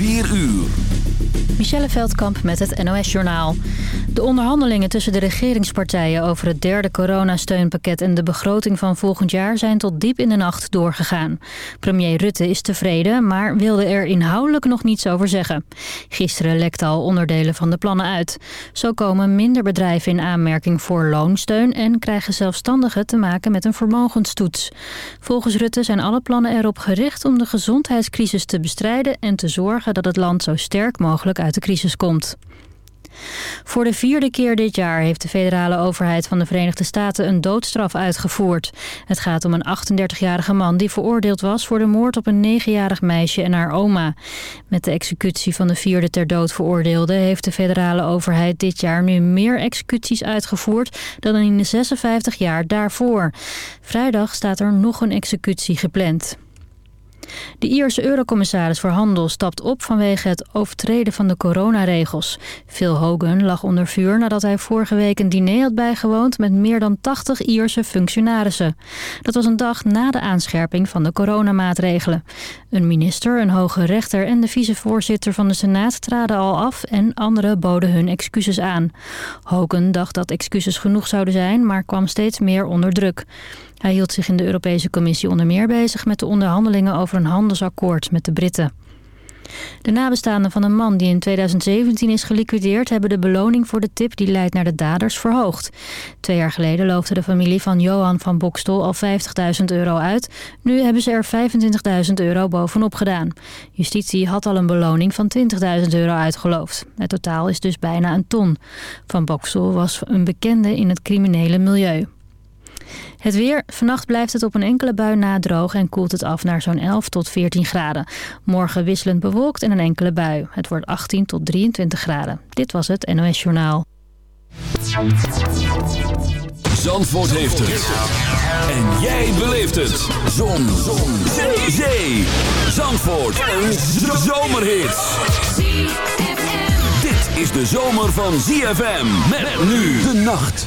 4 uur. Michelle Veldkamp met het NOS-journaal. De onderhandelingen tussen de regeringspartijen over het derde coronasteunpakket en de begroting van volgend jaar zijn tot diep in de nacht doorgegaan. Premier Rutte is tevreden, maar wilde er inhoudelijk nog niets over zeggen. Gisteren lekte al onderdelen van de plannen uit. Zo komen minder bedrijven in aanmerking voor loonsteun en krijgen zelfstandigen te maken met een vermogenstoets. Volgens Rutte zijn alle plannen erop gericht om de gezondheidscrisis te bestrijden en te zorgen dat het land zo sterk mogelijk uit de crisis komt. Voor de vierde keer dit jaar heeft de federale overheid van de Verenigde Staten een doodstraf uitgevoerd. Het gaat om een 38-jarige man die veroordeeld was voor de moord op een 9-jarig meisje en haar oma. Met de executie van de vierde ter dood veroordeelde heeft de federale overheid dit jaar nu meer executies uitgevoerd dan in de 56 jaar daarvoor. Vrijdag staat er nog een executie gepland. De Ierse eurocommissaris voor Handel stapt op vanwege het overtreden van de coronaregels. Phil Hogan lag onder vuur nadat hij vorige week een diner had bijgewoond met meer dan 80 Ierse functionarissen. Dat was een dag na de aanscherping van de coronamaatregelen. Een minister, een hoge rechter en de vicevoorzitter van de Senaat traden al af en anderen boden hun excuses aan. Hogan dacht dat excuses genoeg zouden zijn, maar kwam steeds meer onder druk. Hij hield zich in de Europese Commissie onder meer bezig met de onderhandelingen over een handelsakkoord met de Britten. De nabestaanden van een man die in 2017 is geliquideerd... hebben de beloning voor de tip die leidt naar de daders verhoogd. Twee jaar geleden loofde de familie van Johan van Bokstel al 50.000 euro uit. Nu hebben ze er 25.000 euro bovenop gedaan. Justitie had al een beloning van 20.000 euro uitgeloofd. Het totaal is dus bijna een ton. Van Bokstel was een bekende in het criminele milieu. Het weer. Vannacht blijft het op een enkele bui na droog en koelt het af naar zo'n 11 tot 14 graden. Morgen wisselend bewolkt en een enkele bui. Het wordt 18 tot 23 graden. Dit was het NOS Journaal. Zandvoort heeft het. En jij beleeft het. Zon. Zon. Zee. Zee. Zandvoort. Een zomerhit. Dit is de zomer van ZFM. Met nu de nacht.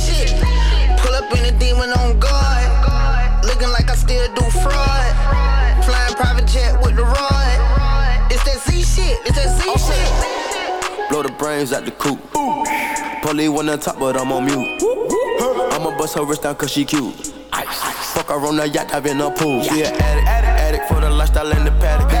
Cause she cute. Ice. Fuck her on the yacht, I've been a pool. She an addict, addict, addict for the lifestyle and the paddock.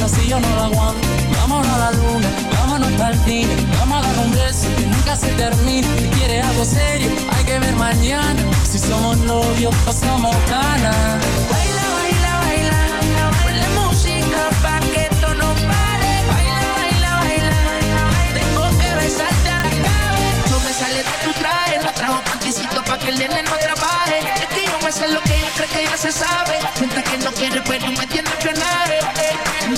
Más así yo no lo aguanto. Vámonos a la luna, vámonos para el cine. Vamos a dar un beso nunca se termine. Si quieres algo serio, hay que ver mañana. Si somos novios o somos canas. Baila, baila, baila, baila música pa' que esto no pare. Baila, baila, baila, tengo que besarte a la cabeza. No me sale de tu traje, no trajo panticito pa' que el nene no trabaje. Lo que ya se sabe. Sienta que no quiere, pero me tiene nadie.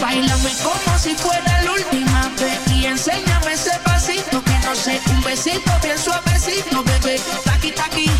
Bailame como si fuera la última vez y enséñame ese pasito que no sé, un besito bien suavecito, bebé. Taqui, taqui,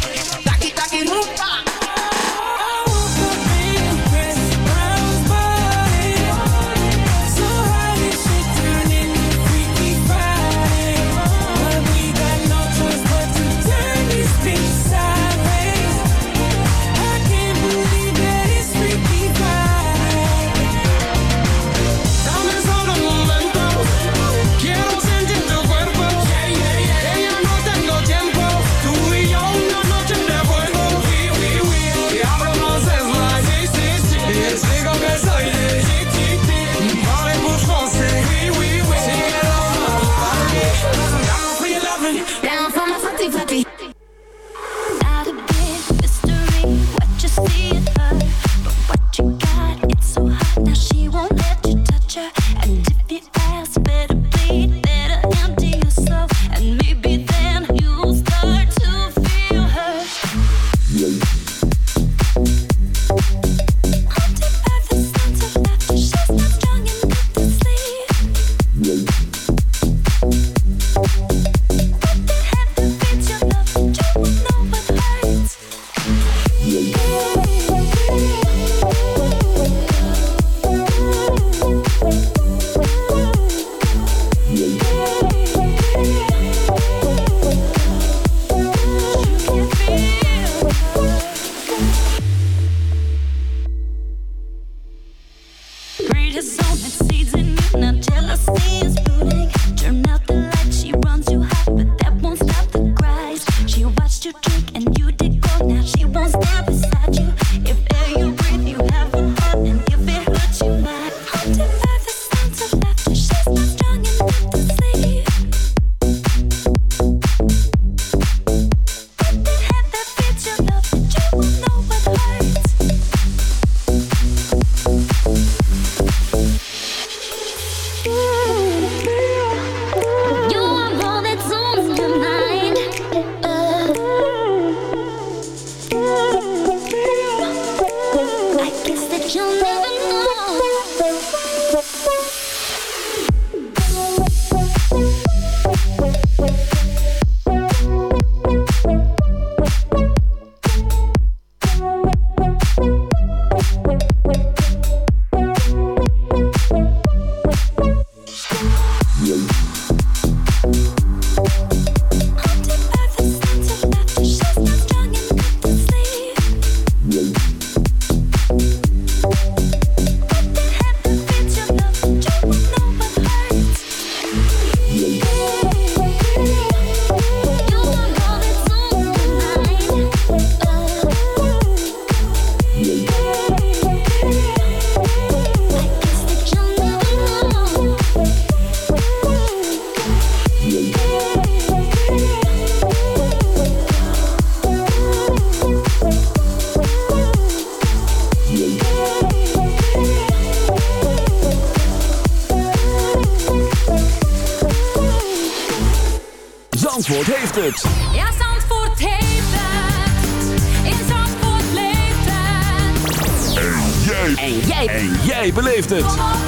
beleeft het. Kom op,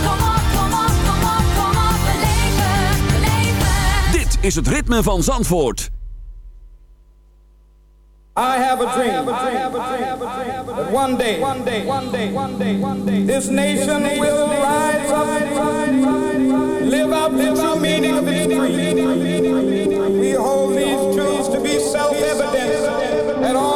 kom op, kom op, beleef het, beleef het. Dit is het ritme van Zandvoort. I have a dream. One day, this nation will rise up, live out the true meaning of its creed. We hold these truths to be self-evident at all.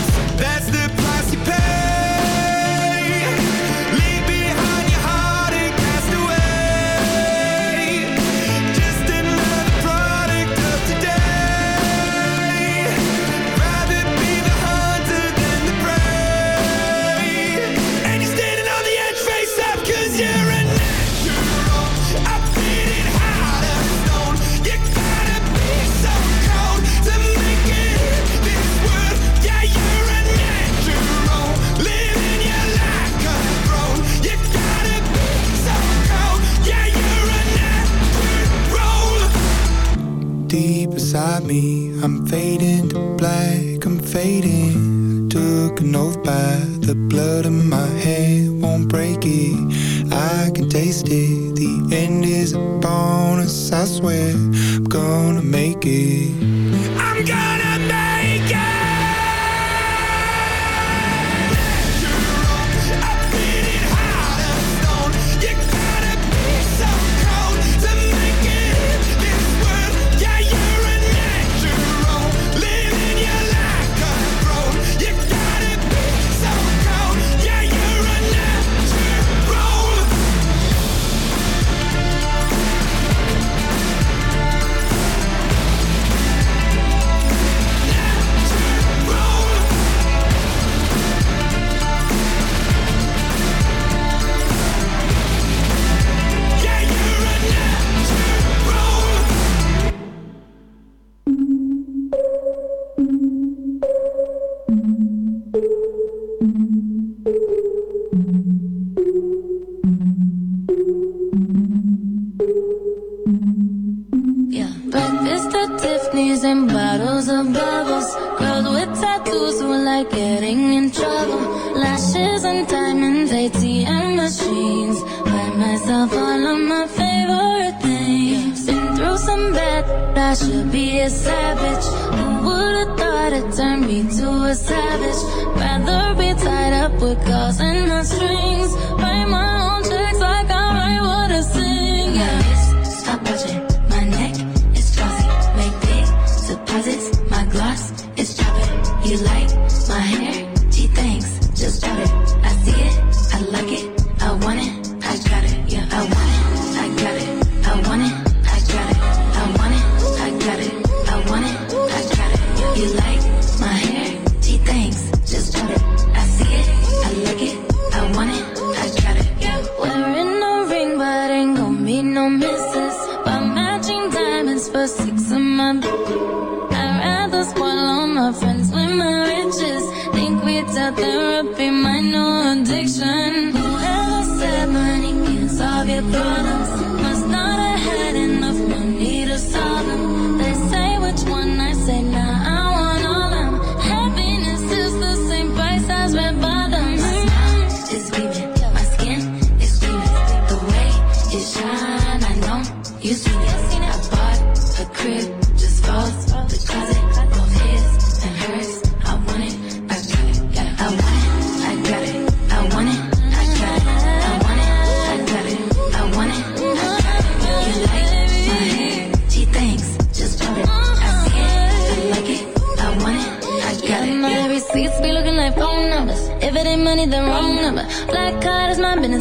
my head won't break it. I can taste it. The end is a bonus. I swear I'm gonna make it.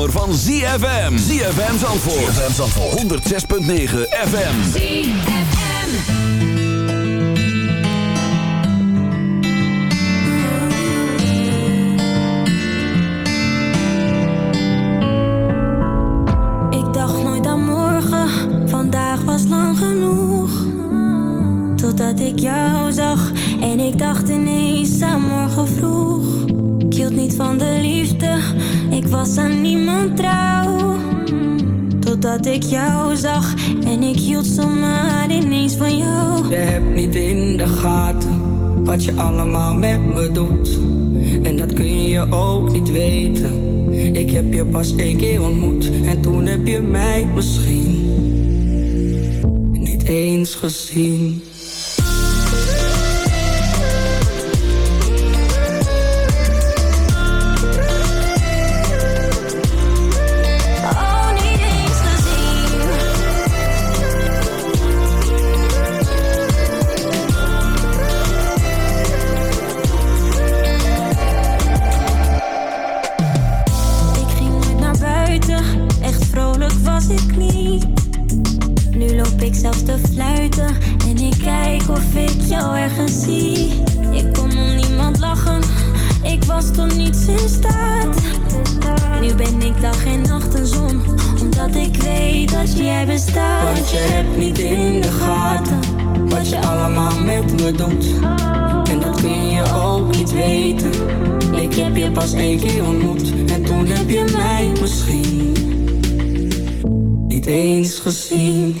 Zomer van ZFM. ZFM Zandvoort. ZFM Zandvoort. 106.9 FM. Ik dacht nooit aan morgen, vandaag was lang genoeg. Totdat ik jou zag en ik dacht ineens aan morgen vroeg. Hield niet van de liefde, ik was aan niemand trouw. Totdat ik jou zag en ik hield zomaar ineens van jou. Je hebt niet in de gaten wat je allemaal met me doet. En dat kun je ook niet weten. Ik heb je pas één keer ontmoet en toen heb je mij misschien niet eens gezien. En dat kun je ook niet weten. Ik heb je pas één keer ontmoet en toen heb je mij misschien niet eens gezien.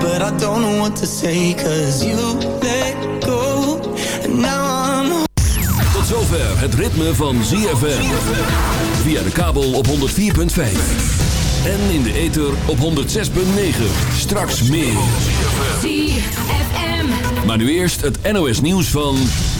but I don't know what to say. You. And now I'm. Tot zover het ritme van ZFM. Via de kabel op 104.5. En in de ether op 106.9. Straks meer. ZFM. Maar nu eerst het NOS-nieuws van.